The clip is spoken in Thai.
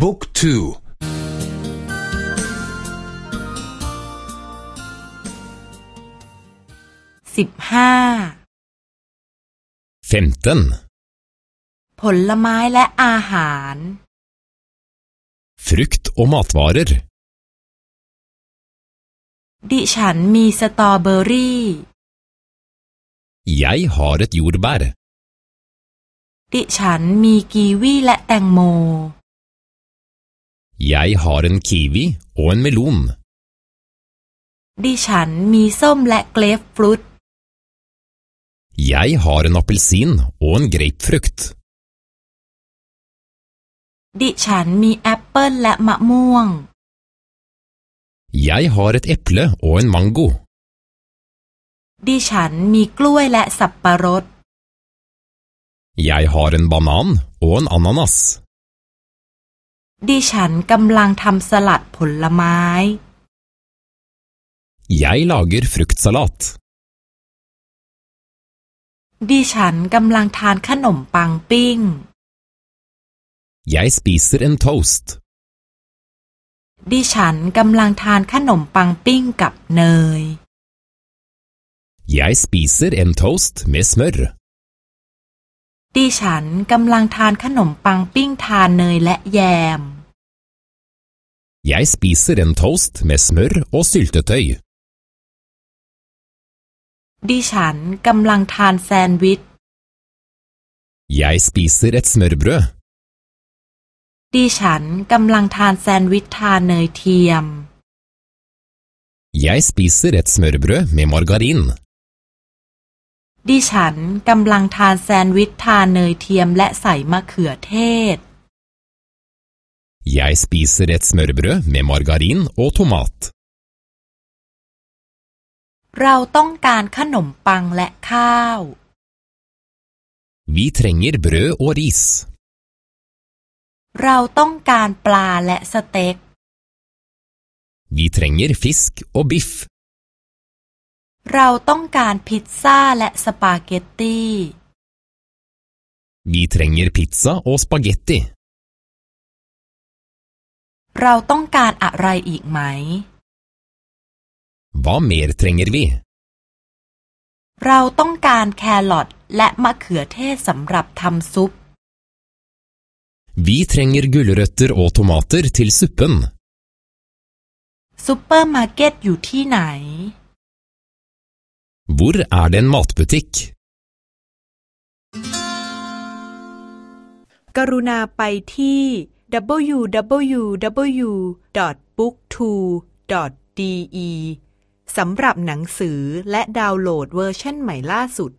บุ๊กทูสิบห้าผลไม้และอาหาร frukt og matvarer ดิฉันมีสตรอเบอรี่ Jeg har et jordbær ดิฉันมีกีวีและแตงโม Jeg har en kiwi og en melon ดิฉันมีส้มและเกรฟฟรุต Jeg har en appelsin og en grapefrukt ดิฉันมีแอปเปิลและมะม่วง Jeg har et eple og en mango ดิฉันมีกล้วยและสับปะรด Jeg har en banan og en ananas ดิฉันกำลังทำสลัดผลไม้ Jeg lager fruktsalat ดิฉันกำลังทานขนมปังปิ้ง Jeg spiser en toast ดิฉันกำลังทานขนมปังปิ้งกับเนย Jeg spiser en toast med smør ดิฉันกำลังทานขนมปังปิ้งทานเนยและแยม Jeg spiser en toast med smør og syltetøy ดิฉันกำลังทานแซนด์วิช Jeg spiser et smørbrød ดิฉันกำลังทานแซนด์วิชทานเนยเทียม Jeg spiser et smørbrød med margarin ดิฉันกำลังทานแซนด์วิชทานเนยเทียมและใส่มะเขือเทศ Jeg spiser et smørbrød med margarin og tomat เราต้องการขนมปังและข้าว Vi trenger brød og ris เราต้องการปลาและสเต็ก Vi trenger fisk og biff เราต้องการพิซซ่าและสปาเกตตี Vi trenger pizza og spagetti เราต้องการอะไรอีกไหม Hva mer trenger vi? เราต้องการแครอทและมะเขือเทศสำหรับทำซุป Vi trenger gulrøtter og tomater til suppen ซุปเปอร์มาร์เก็ตอยู่ที่ไหน Hvor er det en matbutikk? กรุณาไปที่ www.booktwo.de สำหรับหนังสือและดาวน์โหลดเวอร์ชันใหม่ล่าสุด